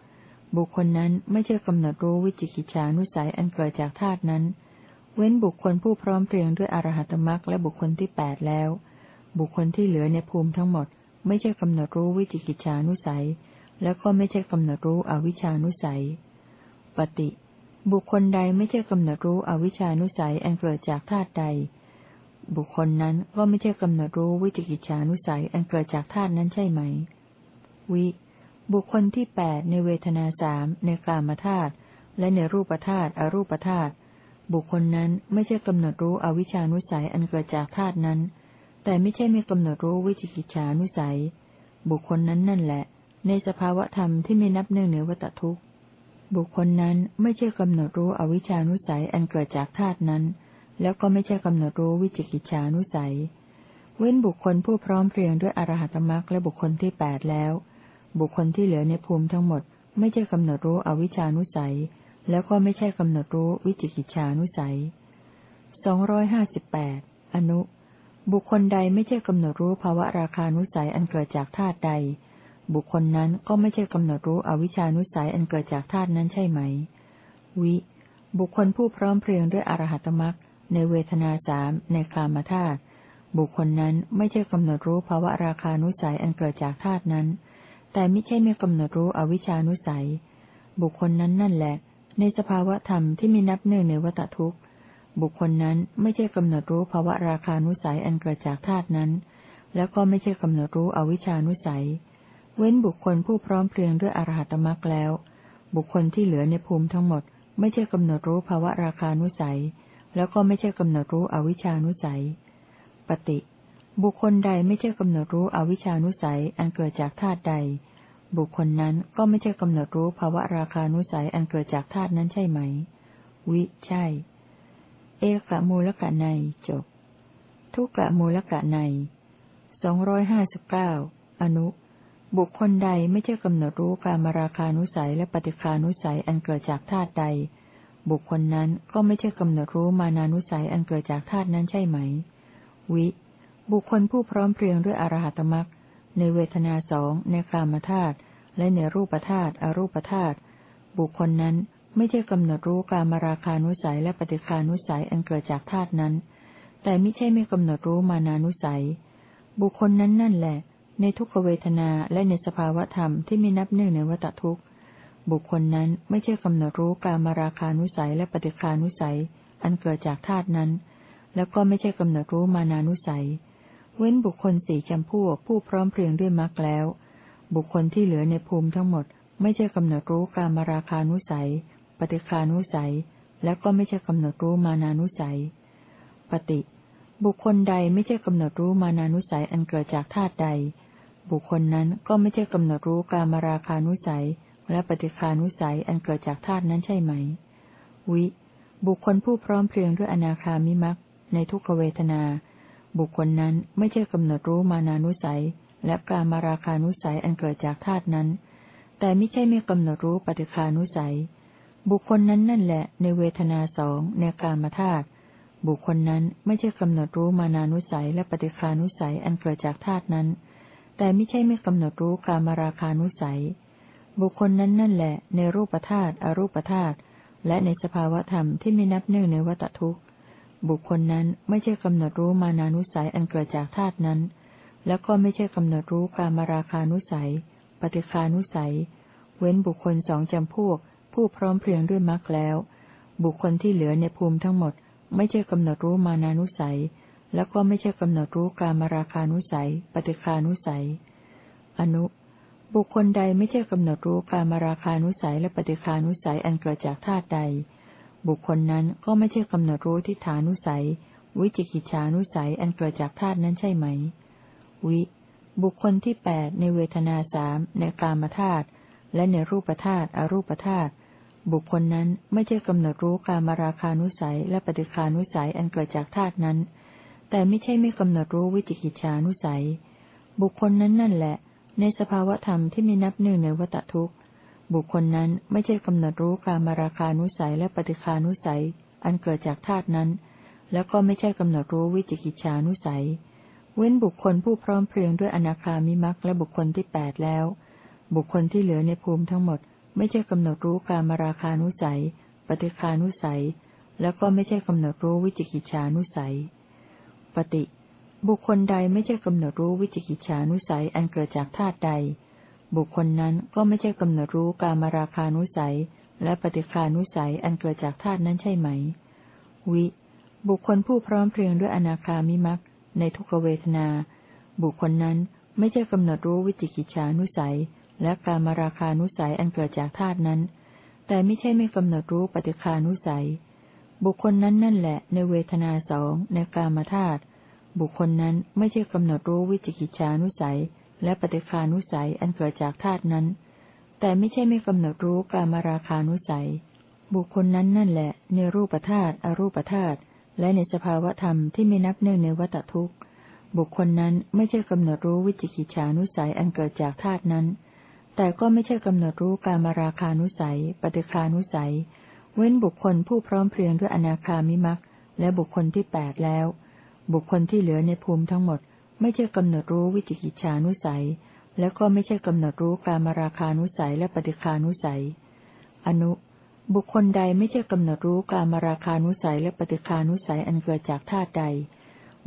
Speaker 1: บุคคลนั้นไม่ใช่กำหนดรู้วิจิกิจฉานุสัยอันเกิดจากธาตุนั้น เว้นบุคคลผู้พร้อมเพรียงด้วยอรหัตมรักและบุคคลที่แปดแล้ว บุคคลที่เหลือในภูมิทั้งหมด ไม่ใช่กำหนดรู้วิจิกิจฉานุสัย แล้วก็ไม่ใช่กำหนดรู้อวิชานุสัย ปฏิ บุคคลใดไม่ใช่กำหนดรู้อวิชานุสัยอันเกิดจากธาตุใด บุคคลนั้นก็ไม่ใช่กำหนดรู้วิจิกิจฉานุสัยอันเกิดจากธาตุนั้นใช่ไหม วิ บุคคลที่แปดในเวทนาสามในกามธาตุและในรูปธาตุอรูปธาตุบุคคลนั้นไม่ใช่กำหนดรู้อวิชานุสัยอันเกิดจากธาตุนั้น แต่ไม่ใช่ไม่กำหนดรู้วิจิกิจฉานุสัย บุคคลนั้นนั่นแหละ ในสภาวะธรรมที่ไม่นับเนื่องเหนือวัตทุกข์ บุคคลนั้นไม่ใช่กำหนดรู้อวิชานุสัยอันเกิดจากธาตุนั้น แล้วก็ไม่ใช่กำหนดรู้วิจิกิจฉานุสัย เว้นบุคคลผู้พร้อมเพรียงด้วยอรหัตมรักและบุคคลที่แปดแล้ว บุคคลที่เหลือในภูมิทั้งหมด ไม่ใช่กำหนดรู้อวิชานุสัย แล้วก็ไม่ใช่กำหนดรู้วิจิกิจฉานุสัยสองร้อยห้าสิบแปดอนุ บุคคลใดไม่ใช่กำหนดรู้ภาวะราคานุสัยอันเกิดจากธาตุใด บุคคลนั้นก็ไม่ใช่กำหนดรู้อวิชานุสัยอันเกิดจากธาตุนั้นใช่ไหม วิ บุคคลผู้พร้อมเพรียงด้วยอรหัตมรัก ในเวทนาสามในกามธาตุบุคคลนั้นไม่ใช่กำหนดรู้ภาวะราคานุสัยอันเกิดจากธาตุนั้น แต่ไม่ใช่ไม่กำหนดรู้อวิชานุสัย บุคคลนั้นนั่นแหละ ในสภาวะธรรมที่มีนับเนื่องในวัตทุกข์ บุคคลนั้นไม่ใช่กำหนดรู้ภาวะราคานุสัยอันเกิดจากธาตุนั้น แล้วก็ไม่ใช่กำหนดรู้อวิชานุสัย เว้นบุคคลผู้พร้อมเพรียงด้วยอรหัตมรักแล้ว บุคคลที่เหลือในภูมิทั้งหมด ไม่ใช่กำหนดรู้ภาวะราคานุสัย แล้วก็ไม่ใช่กำหนดรู้อวิชานุสัย ปฏิ บุคคลใดไม่ใช่กำหนดรู้อวิชานุสัยอันเกิดจากธาตุใด บุคคลนั้นก็ไม่ใช่กำหนดรู้ภาวะราคานุสัยอันเกิดจากธาตุนั้นใช่ไหม วิใช่ เอกะมูลกะในจบ ทุกกะมูลกะในสองร้อยห้าสิบเก้าอนุบุคคลใดไม่ใช่กำหนดรู้การมราคานุสัยและปฏิคานุสัยอันเกิดจากธาตุใด บุคคลนั้นก็ไม่ใช่กำหนดรู้มานานุสัยอันเกิดจากธาตุนั้นใช่ไหม วิ บุคคลผู้พร้อมเพรียงด้วยอรหัตมรักในเวทนาสองในกามธาตุและในรูปธาตุอรูปธาตุบุคคลนั้นไม่ใช่กำหนดรู้การมราคานุสัยและปฏิคานุสัยอันเกิดจากธาตุนั้น แต่ไม่ใช่ไม่กำหนดรู้มานานุสัย บุคคลนั้นนั่นแหละ ในทุกขเวทนาและในสภาวธรรมที่ไมีนับหนึ่งในวัตทุกข์ บุคคลนั้นไม่ใช่กำหนดรู้การมาราคานุสัยและปฏิคานุสัย อันเกิดจากธาตุนั้น แล้วก็ไม่ใช่กำหนดรู้มานานุสัย เว้นบุคคลสี่จำพวกผู้พร้อมเพรียงด้วยมรรคแล้ว บุคคลที่เหลือในภูมิทั้งหมด ไม่ใช่กำหนดรู้การมาราคานุสัย ปฏิคานุสัย แล้วก็ไม่ใช่กำหนดรู้มานานุสัย ปฏิ บุคคลใดไม่ใช่กำหนดรู้มานานุสัยอันเกิดจากธาตุใด บุคคลนั้นก็ไม่ใช่กำหนดรู้การมาราคานุสัย และปฏิคานุสัยอันเกิดจากธาตุนั้นใช่ไหม วิ บุคคลผู้พร้อมเพรียงด้วยอนาคามิมักในทุกขเวทนา บุคคลนั้นไม่ใช่กำหนดรู้มานานุสัย และกามาราคานุสัยอันเกิดจากธาตุนั้น แต่ไม่ใช่ไม่กำหนดรู้ปฏิคานุสัย บุคคลนั้นนั่นแหละในเวทนาสองในกามธาตุบุคคลนั้นไม่ใช่กำหนดรู้มานานุสัยและปฏิคานุสัยอันเกิดจากธาตุนั้น แต่ไม่ใช่ไม่กำหนดรู้กามราคานุสัย บุคคลนั้นนั่นแหละ ในรูปธาตุอรูปธาตุและในสภาวธรรมที่ไม่นับเนื่งในวัตทุกข์ บุคคลนั้นไม่ใช่กำหนดรู้มานานุสัยอันเกิดจากธาตุนั้น แล้วก็ไม่ใช่กำหนดรู้กามราคานุสัย ปฏิคานุสัย เว้นบุคคลสองจำพวก ผู้พร้อมเพรียงด้วยมรรคแล้ว บุคคลที่เหลือในภูมิทั้งหมด ไม่ใช่กำหนดรู้มานานุสัย แล้วก็ไม่ใช่กำหนดรู้การมราคานุสัย ปฏิคานุสัย อนุ บุคคลใดไม่ใช่กำหนดรู้การมราคานุสัยและปฏิคานุสัยอันเกิดจากธาตุใด บุคคลนั้นก็ไม่ใช่กำหนดรู้ทิฏฐานุสัย วิจิกิจฉานุสัยอันเกิดจากธาตุนั้นใช่ไหม วิ บุคคลที่แปดในเวทนาสามในกามธาตุและในรูปธาตุอรูปธาตุบุคคลนั้นไม่ใช่กำหนดรู้การมาราคานุสัยและปฏิคานุสัยอันเกิดจากธาตุนั้น แต่ไม่ใช่ไม่กำหนดรู้วิจิกิจฉานุสัย บุคคลนั้นนั่นแหละ ในสภาวธรรมที่มีนับหนึ่งในวัตทุกข์ บุคคลนั้นไม่ใช่กำหนดรู้การมาราคานุสัยและปฏิคานุสัย อันเกิดจากธาตุนั้น แล้วก็ไม่ใช่กำหนดรู้วิจิกิจฉานุสัย เว้นบุคคลผู้พร้อมเพรียงด้วยอนาคามิมักและบุคคลที่แปดแล้ว บุคคลที่เหลือในภูมิทั้งหมด ไม่ใช่กำหนดรู้การมราคานุสัย ปฏิคานุสัย แล้วก็ไม่ใช่กำหนดรู้วิจิกิจฉานุสัย ปฏิ บุคคลใดไม่ใช่กำหนดรู้วิจิกิจฉานุสัยอันเกิดจากธาตุใด บุคคลนั้นก็ไม่ใช่กำหนดรู้การมราคานุสัย และปฏิคานุสัยอันเกิดจากธาตุนั้นใช่ไหม วิ บุคคลผู้พร้อมเพรียงด้วยอนาคามิมักในทุกเวทนา บุคคลนั้นไม่ใช่กำหนดรู้วิจิกิจฉานุสัย และการมาราคานุสัยอันเกิดจากธาตุนั้น แต่ไม่ใช่ไม่กำหนดรู้ปฏิคานุสัย บุคคลนั้นนั่นแหละในเวทนาสองในกามธาตุ บุคคลนั้นไม่ใช่กำหนดรู้วิจิกิจฉานุสัย และปฏิคานุสัยอันเกิดจากธาตุนั้น แต่ไม่ใช่ไม่กำหนดรู้การมาราคานุสัย บุคคลนั้นนั่นแหละ ในรูปธาตุอรูปธาตุและในสภาวธรรมที่ไม่นับเนื่องในวัตทุกข์ บุคคลนั้นไม่ใช่กำหนดรู้วิจิกิจฉานุสัยอันเกิดจากธาตุนั้น แต่ก็ไม่ใช่กำหนดรู้การมาราคานุสัย ปฏิคานุสัย เว้นบุคคลผู้พร้อมเพรียงด้วยอนาคามิมักและบุคคลที่แปดแล้ว บุคคลที่เหลือในภูมิทั้งหมด ไม่ใช่กำหนดรู้วิจิกิจฉานุสัย และก็ไม่ใช่กำหนดรู้การมาราคานุสัยและปฏิคานุสัย อนุ บุคคลใดไม่ใช่กำหนดรู้การมาราคานุสัยและปฏิคานุสัยอันเกิดจากธาตุใด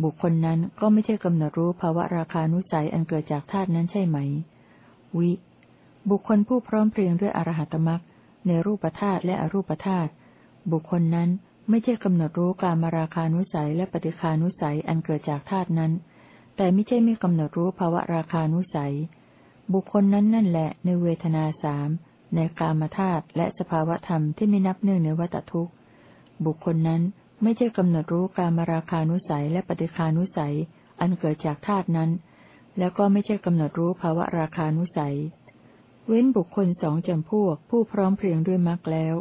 Speaker 1: บุคคลนั้นก็ไม่ใช่กำหนดรู้ภาวะราคานุสัยอันเกิดจากธาตุนั้นใช่ไหม วิ บุคคลผู้พร้อมเพรียงด้วยอรหัตมรักในรูปธาตุและอรูปธาตุบุคคลนั้น ไม่ใช่กำหนดรู้การมาราคานุสัยและปฏิคานุสัยอันเกิดจากธาตุนั้น แต่ไม่ใช่ไม่กำหนดรู้ภาวะราคานุสัย บุคคลนั้นนั่นแหละในเวทนาสามในกามธาตุและสภาวธรรมที่ไม่นับเนื่องในวัตทุกข์บุคคลนั้นไม่ใช่กำหนดรู้การมาราคานุสัยและปฏิคานุสัยอันเกิดจากธาตุนั้น แล้วก็ไม่ใช่กำหนดรู้ภาวะราคานุสัย เว้นบุคคลสองจำพวกผู้พร้อมเพรียงด้วยมรรคแล้ว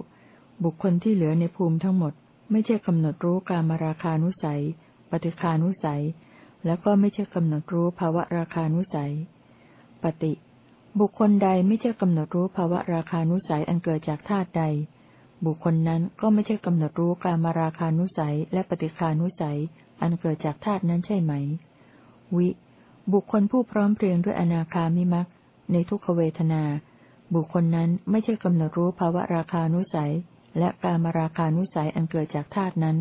Speaker 1: บุคคลที่เหลือในภูมิทั้งหมด ไม่ใช่กำหนดรู้การมาราคานุสัย ปฏิคานุสัย แล้วก็ไม่ใช่กำหนดรู้ภาวะราคานุสัย ปฏิ บุคคลใดไม่ใช่กำหนดรู้ภาวะราคานุสัยอันเกิดจากธาตุใด บุคคลนั้นก็ไม่ใช่กำหนดรู้การมาราคานุสัยและปฏิคานุสัย อันเกิดจากธาตุนั้นใช่ไหม วิ บุคคลผู้พร้อมเพรียงด้วยอนาคามิมักในทุกขเวทนา บุคคลนั้นไม่ใช่กำหนดรู้ภาวะราคานุสัย และกามราคานุสัยอันเกิดจากธาตุนั้น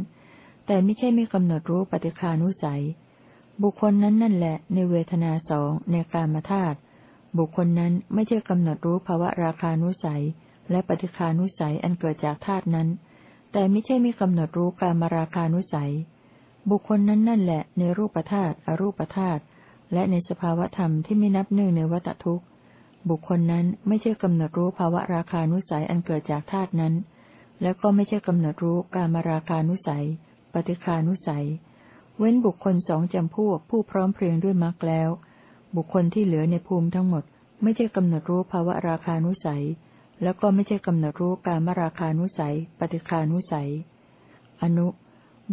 Speaker 1: แต่ไม่ใช่ไม่กำหนดรู้ปฏิคานุสัย บุคคลนั้นนั่นแหละในเวทนาสองในกามธาตุบุคคลนั้นไม่ใช่กำหนดรู้ภาวะราคานุสัย และปฏิคานุสัยอันเกิดจากธาตุนั้น แต่ไม่ใช่ไม่กำหนดรู้กามราคานุสัย บุคคลนั้นนั่นแหละในรูปธาตุอรูปธาตุและในสภาวธรรมที่ไม่นับหนึ่งในวัตทุกข์ บุคคลนั้นไม่ใช่กำหนดรู้ภาวะราคานุสัยอันเกิดจากธาตุนั้น แล้วก็ไม่ใช่กำหนดรู้การมาราคานุสัย ปฏิคานุสัย เว้นบุคคลสองจำพวกผู้พร้อมเพรียงด้วยมรรคแล้ว บุคคลที่เหลือในภูมิทั้งหมด ไม่ใช่กำหนดรู้ภาวะราคานุสัย แล้วก็ไม่ใช่กำหนดรู้การมาราคานุสัย ปฏิคานุสัย อนุ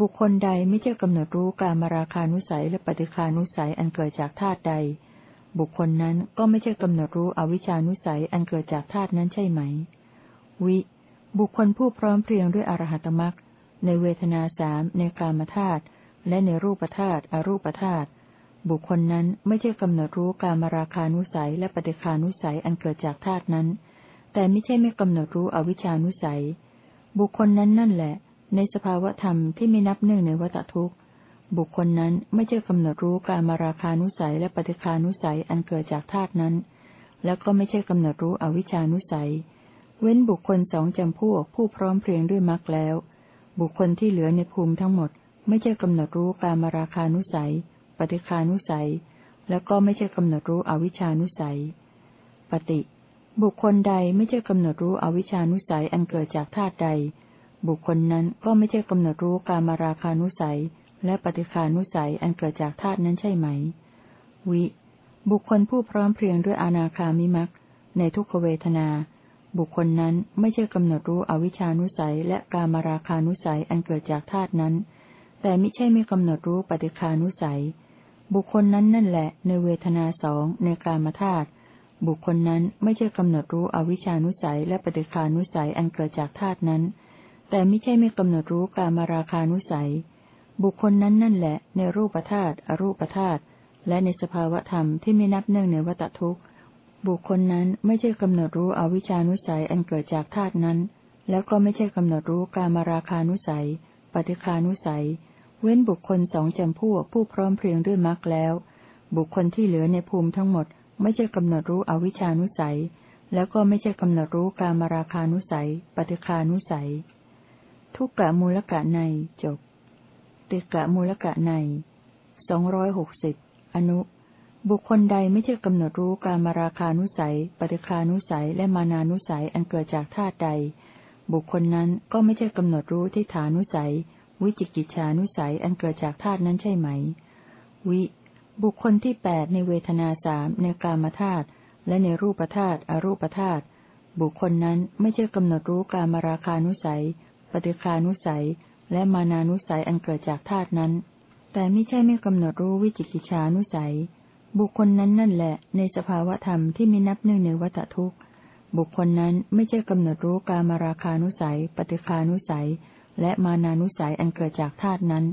Speaker 1: บุคคลใดไม่ใช่กำหนดรู้การมาราคานุสัยและปฏิคานุสัยอันเกิดจากธาตุใด บุคคลนั้นก็ไม่ใช่กำหนดรู้อวิชานุสัยอันเกิดจากธาตุนั้นใช่ไหม วิ บุคคลผู้พร้อมเพรียงด้วยอรหัตมรักในเวทนาสามในกามธาตุและในรูปธาตุอรูปธาตุบุคคลนั้นไม่ใช่กำหนดรู้กามราคานุสัยและปฏิคานุสัยอันเกิดจากธาตุนั้น แต่ไม่ใช่ไม่กำหนดรู้อวิชานุสัย บุคคลนั้นนั่นแหละ ในสภาวธรรมที่ไม่นับเนื่งในวัตทุกข์ บุคคลนั้นไม่ใช่กำหนดรู้กามราคานุสัยและปฏิคานุสัยอันเกิดจากธาตุนั้น แล้วก็ไม่ใช่กำหนดรู้อวิชานุสัย เว้นบุคคลสองจำพวกผู้พร้อมเพรียงด้วยมรรคแล้ว บุคคลที่เหลือในภูมิทั้งหมด ไม่ใช่กำหนดรู้กามราคานุสัย ปฏิคานุสัย แล้วก็ไม่ใช่กำหนดรู้อวิชานุสัย ปฏิ บุคคลใดไม่ใช่กำหนดรู้อวิชานุสัยอันเกิดจากธาตุใด บุคคลนั้นก็ไม่ใช่กำหนดรู้การมาราคานุสัย และปฏิคานุสัยอันเกิดจากธาตุนั้นใช่ไหม วิ บุคคลผู้พร้อมเพรียงด้วยอนาคามิมักในทุกขเวทนา บุคคลนั้นไม่ใช่กำหนดรู้อวิชานุสัยและการมาราคานุสัยอันเกิดจากธาตุนั้น แต่ไม่ใช่ไม่กำหนดรู้ปฏิคานุสัย บุคคลนั้นนั่นแหละในเวทนาสองในกามธาตุบุคคลนั้นไม่ใช่กำหนดรู้อวิชานุสัยและปฏิคานุสัยอันเกิดจากธาตุนั้น แต่ไม่ใช่ไม่กำหนดรู้กามาราคานุสัย บุคคลนั้นนั่นแหละในรูปธาตุอรูปธาตุและในสภาวธรรมที่ไม่นับเนื่องในวัตทุกข์ บุคคลนั้นไม่ใช่กำหนดรู้อวิชานุสัยอันเกิดจากธาตุนั้น แล้วก็ไม่ใช่กำหนดรู้กามาราคานุสัย ปฏิคานุสัย เว้นบุคคลสองจำพวกผู้พร้อมเพรียงด้วยมรรคแล้ว บุคคลที่เหลือในภูมิทั้งหมด ไม่ใช่กำหนดรู้อวิชานุสัย แล้วก็ไม่ใช่กำหนดรู้กามราคานุสัย ปฏิคานุสัย ทุกกะมูลกะในจบติกะมูลกะในสองร้อยหกสิบอนุ บุคคลใดไม่ใช่กำหนดรู้การมราคานุสัยปฏิคานุสัย และมานานุสัยอันเกิดจากธาตุใด บุคคลนั้นก็ไม่ใช่กำหนดรู้ที่ฐานุสัย วิจิกิจฉานุสัยอันเกิดจากธาตุนั้นใช่ไหม วิ บุคคลที่แปดในเวทนาสามในกามธาตุและในรูปธาตุอรูปธาตุ บุคคลนั้นไม่ใช่กำหนดรู้การมราคานุสัย ปฏิคานุสัย และมานานุสัยอันเกิดจากธาตุนั้น แต่ไม่ใช่ไม่กำหนดรู้วิจิกิจฉานุสัย บุคคลนั้นนั่นแหละ ในสภาวธรรมที่มีนับหนึ่งในวัตทุกข์ บุคคลนั้นไม่ใช่กำหนดรู้กามราคานุสัย ปฏิคานุสัย และมานานุสัยอันเกิดจากธาตุนั้น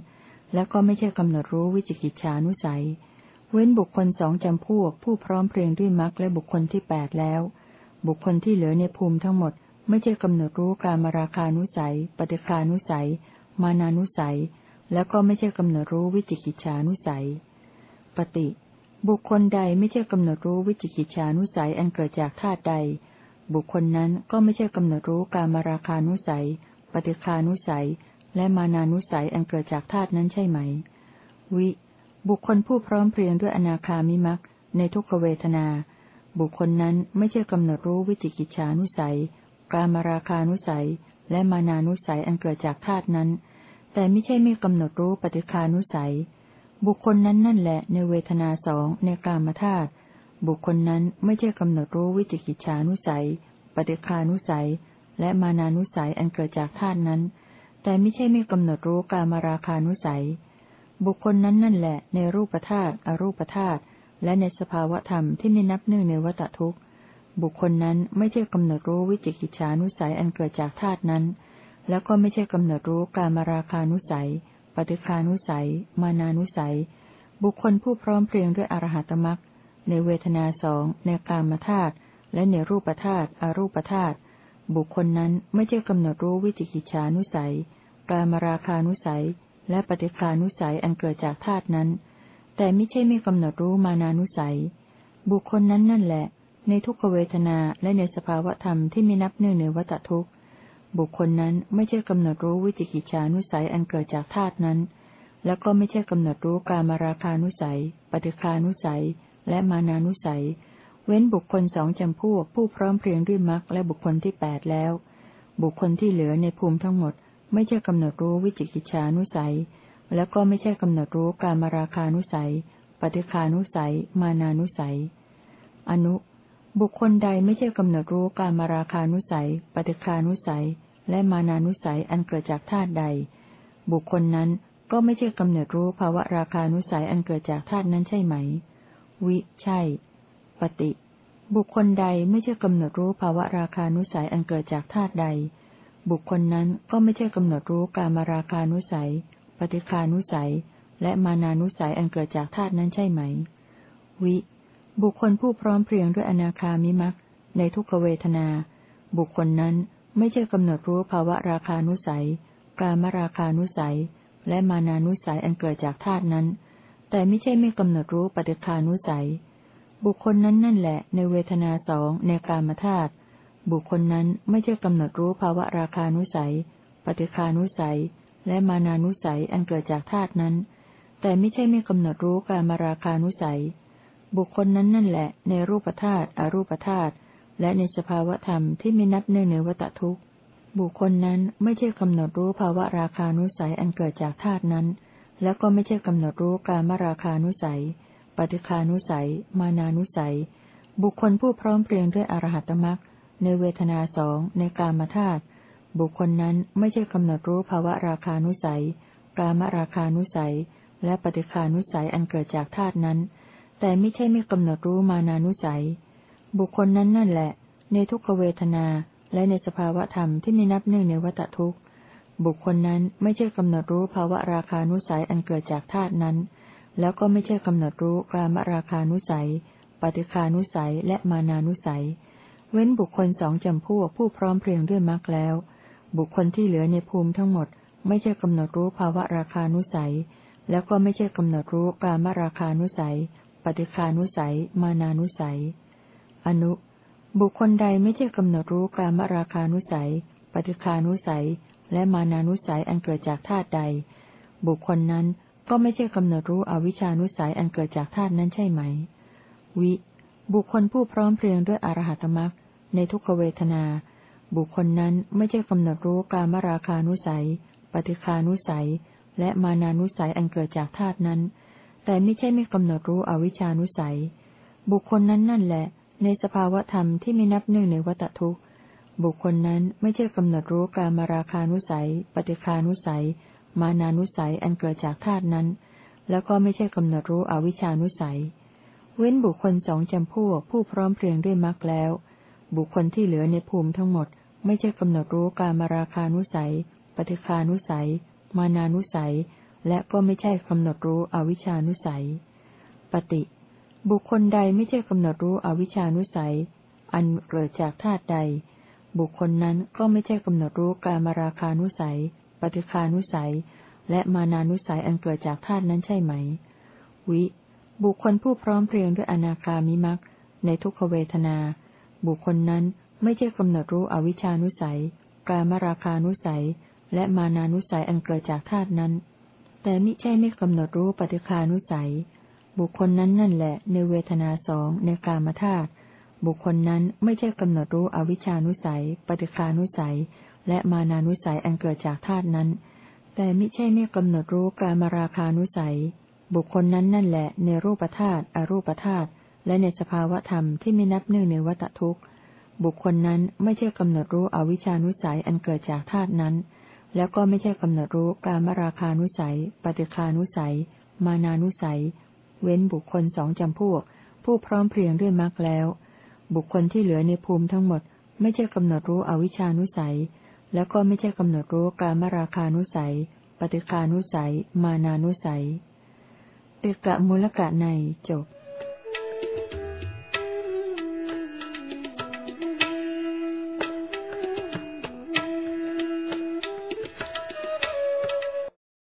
Speaker 1: และก็ไม่ใช่กำหนดรู้วิจิกิจฉานุสัย เว้นบุคคลสองจำพวก ผู้พร้อมเพรียงด้วยมรรคและบุคคลที่แปดแล้ว บุคคลที่เหลือในภูมิทั้งหมด ไม่ใช่กำหนดรู้การมาราคานุสัย ปฏิคานุสัย มานานุสัย แล้วก็ไม่ใช่กำหนดรู้วิจิกิจฉานุสัย ปฏิ บุคคลใดไม่ใช่กำหนดรู้วิจิกิจฉานุสัยอันเกิดจากธาตุใด บุคคลนั้นก็ไม่ใช่กำหนดรู้การมาราคานุสัย ปฏิคานุสัย และมานานุสัยอันเกิดจากธาตุนั้นใช่ไหม วิ บุคคลผู้พร้อมเพรียงด้วยอนาคามิมักในทุกขเวทนา บุคคลนั้นไม่ใช่กำหนดรู้วิจิกิจฉานุสัย กามราคานุสัย และมานานุสัยอันเกิดจากธาตุนั้น แต่ไม่ใช่ไม่กำหนดรู้ปฏิคานุสัย บุคคลนั้นนั่นแหละในเวทนาสองในกามธาตุบุคคลนั้นไม่ใช่กำหนดรู้วิจิกิจฉานุสัย ปฏิคานุสัย และมานานุสัยอันเกิดจากธาตุนั้น แต่ไม่ใช่ไม่กำหนดรู้กามราคานุสัย บุคคลนั้นนั่นแหละในรูปธาตุอรูปธาตุและในสภาวธรรมที่ไม่นับเนื่งในวัตทุกข์ บุคคลนั้นไม่ใช่กำหนดรู้วิจิกิจฉานุสัยอันเกิดจากธาตุนั้น แล้วก็ไม่ใช่กำหนดรู้กามราคานุสัย ปฏิคานุสัย มานานุสัย บุคคลผู้พร้อมเพรียงด้วยอรหัตมรักในเวทนาสองในกามธาตุและในรูปธาตุอรูปธาตุบุคคลนั้นไม่ใช่กำหนดรู้วิจิกิจฉานุสัย กามราคานุสัย และปฏิคานุสัยอันเกิดจากธาตุนั้น แต่ไม่ใช่ไม่กำหนดรู้มานานุสัย บุคคลนั้นนั่นแหละ ในทุกขเวทนาและในสภาวะธรรมที่ไม่นับเนื่องในวัตทุกข์ บุคคลนั้นไม่ใช่กำหนดรู้วิจิกิจฉานุสัยอันเกิดจากธาตุนั้น แล้วก็ไม่ใช่กำหนดรู้กามราคานุสัย ปฏิคานุสัย และมานานุสัย เว้นบุคคลสองจำพวกผู้พร้อมเพรียงด้วยมรรคและบุคคลที่แปดแล้ว บุคคลที่เหลือในภูมิทั้งหมด ไม่ใช่กำหนดรู้วิจิกิจฉานุสัย แล้วก็ไม่ใช่กำหนดรู้การมาราคานุสัย ปฏิคานุสัย มานานุสัย อนุ บุคคลใดไม่ใช่กำหนดรู้การมาราคานุสัย ปฏิคานุสัย และมานานุสัยอันเกิดจากธาตุใด บุคคลนั้นก็ไม่ใช่กำหนดรู้ภาวะราคานุสัยอันเกิดจากธาตุนั้นใช่ไหม วิ ใช่ ปฏิ บุคคลใดไม่ใช่กำหนดรู้ภาวะราคานุสัยอันเกิดจากธาตุใด บุคคลนั้นก็ไม่ใช่กำหนดรู้การมาราคานุสัย ปฏิคานุสัย และมานานุสัยอันเกิดจากธาตุนั้นใช่ไหม วิ บุคคลผู้พร้อมเพรียงด้วยอนาคามิมักในทุกขเวทนา บุคคลนั้นไม่ใช่กำหนดรู้ภาวะราคานุสัย กามราคานุสัย และมานานุสัยอันเกิดจากธาตุนั้น แต่ไม่ใช่ไม่กำหนดรู้ปฏิคานุสัย บุคคลนั้นนั่นแหละ ในเวทนาสองในกามธาตุ บุคคลนั้นไม่ใช่กำหนดรู้ภาวะราคานุสัย ปฏิคานุสัย และมานานุสัยอันเกิดจากธาตุนั้น แต่ไม่ใช่ไม่กำหนดรู้กามราคานุสัย บุคคลนั้นนั่นแหละ ในรูปธาตุอรูปธาตุและในสภาวธรรมที่ไม่นับเนื่องในวัตทุกข์บุคคลนั้นไม่ใช่กำหนดรู้ภาวะราคานุสัยอันเกิดจากธาตุนั้น แล้วก็ไม่ใช่กำหนดรู้การมราคานุสัย ปฏิคานุสัย มานานุสัย บุคคลผู้พร้อมเพรียงด้วยอรหัตมรักในเวทนาสองในกามธาตุบุคคลนั้นไม่ใช่กำหนดรู้ภาวะราคานุสัย กามราคานุสัย และปฏิคานุสัยอันเกิดจากธาตุนั้น แต่ไม่ใช่ไม่กำหนดรู้มานานุสัย บุคคลนั้นนั่นแหละ ในทุกขเวทนาและในสภาวะธรรมที่ไม่นับเนื่องในวัตทุกข์ บุคคลนั้นไม่ใช่กำหนดรู้ภาวะราคานุสัยอันเกิดจากธาตุนั้น แล้วก็ไม่ใช่กำหนดรู้กามราคานุสัย ปฏิคานุสัยและมานานุสัย เว้นบุคคลสองจำพวกผู้พร้อมเพรียงด้วยมรรคแล้ว บุคคลที่เหลือในภูมิทั้งหมด ไม่ใช่กำหนดรู้ภาวะราคานุสัย แล้วก็ไม่ใช่กำหนดรู้กามราคานุสัย ปฏิคานุสัย มานานุสัย อนุ บุคคลใดไม่ใช่กำหนดรู้กามราคานุสัย ปฏิคานุสัย และมานานุสัยอันเกิดจากธาตุใด บุคคลนั้นก็ไม่ใช่กำหนดรู้อวิชานุสัยอันเกิดจากธาตุนั้นใช่ไหม วิ บุคคลผู้พร้อมเพรียงด้วยอรหัตมรักในทุกขเวทนา บุคคลนั้นไม่ใช่กำหนดรู้กามราคานุสัย ปฏิคานุสัย และมานานุสัยอันเกิดจากธาตุนั้น แต่ไม่ใช่ไม่กำหนดรู้อวิชานุสัย บุคคลนั้นนั่นแหละ ในสภาวธรรมที่ไม่นับหนึ่งในวัตทุกบุคคลนั้นไม่ใช่กำหนดรู้การมาราคานุสัย ปฏิคานุสัย มานานุสัยอันเกิดจากธาตุนั้น แล้วก็ไม่ใช่กำหนดรู้อวิชานุสัย เว้นบุคคลสองจำพวกผู้พร้อมเพรียงด้วยมรรคแล้ว บุคคลที่เหลือในภูมิทั้งหมด ไม่ใช่กำหนดรู้การมาราคานุสัย ปฏิคานุสัย มานานุสัย และก็ไม่ใช่กำหนดรู้อวิชานุสัย ปฏิ บุคคลใดไม่ใช่กำหนดรู้อวิชานุสัย อันเกิดจากธาตุใด บุคคลนั้นก็ไม่ใช่กำหนดรู้การมาราคานุสัย ปฏิคานุสัย และมานานุสัยอันเกิดจากธาตุนั้นใช่ไหม วิ บุคคลผู้พร้อมเพรียงด้วยอนาคามิมักในทุกขเวทนา บุคคลนั้นไม่ใช่กำหนดรู้อวิชานุสัย การมาราคานุสัย และมานานุสัยอันเกิดจากธาตุนั้น แต่มิใช่ไม่กำหนดรู้ปฏิคานุสัย บุคคลนั้นนั่นแหละ ในเวทนาสองในกามธาตุบุคคลนั้นไม่ใช่กำหนดรู้อวิชานุสัย ปฏิคานุสัย และมานานุสัยอันเกิดจากธาตุนั้น แต่ไม่ใช่ไม่กำหนดรู้การมาราคานุสัย บุคคลนั้นนั่นแหละ ในรูปธาตุอรูปธาตุและในสภาวธรรมที่ไม่นับเนื่งในวัตทุกข์ บุคคลนั้นไม่ใช่กำหนดรู้อวิชานุสัยอันเกิดจากธาตุนั้น แล้วก็ไม่ใช่กำหนดรู้การมราคานุสัย ปฏิคานุสัย มานานุสัย เว้นบุคคลสองจำพวก ผู้พร้อมเพรียงด้วยมรรคแล้ว บุคคลที่เหลือในภูมิทั้งหมด ไม่ใช่กำหนดรู้อวิชานุสัย แล้วก็ไม่ใช่กำหนดรู้การมราคานุสัย ปฏิคานุสัย มานานุสัยเอกะมูลกะในจบ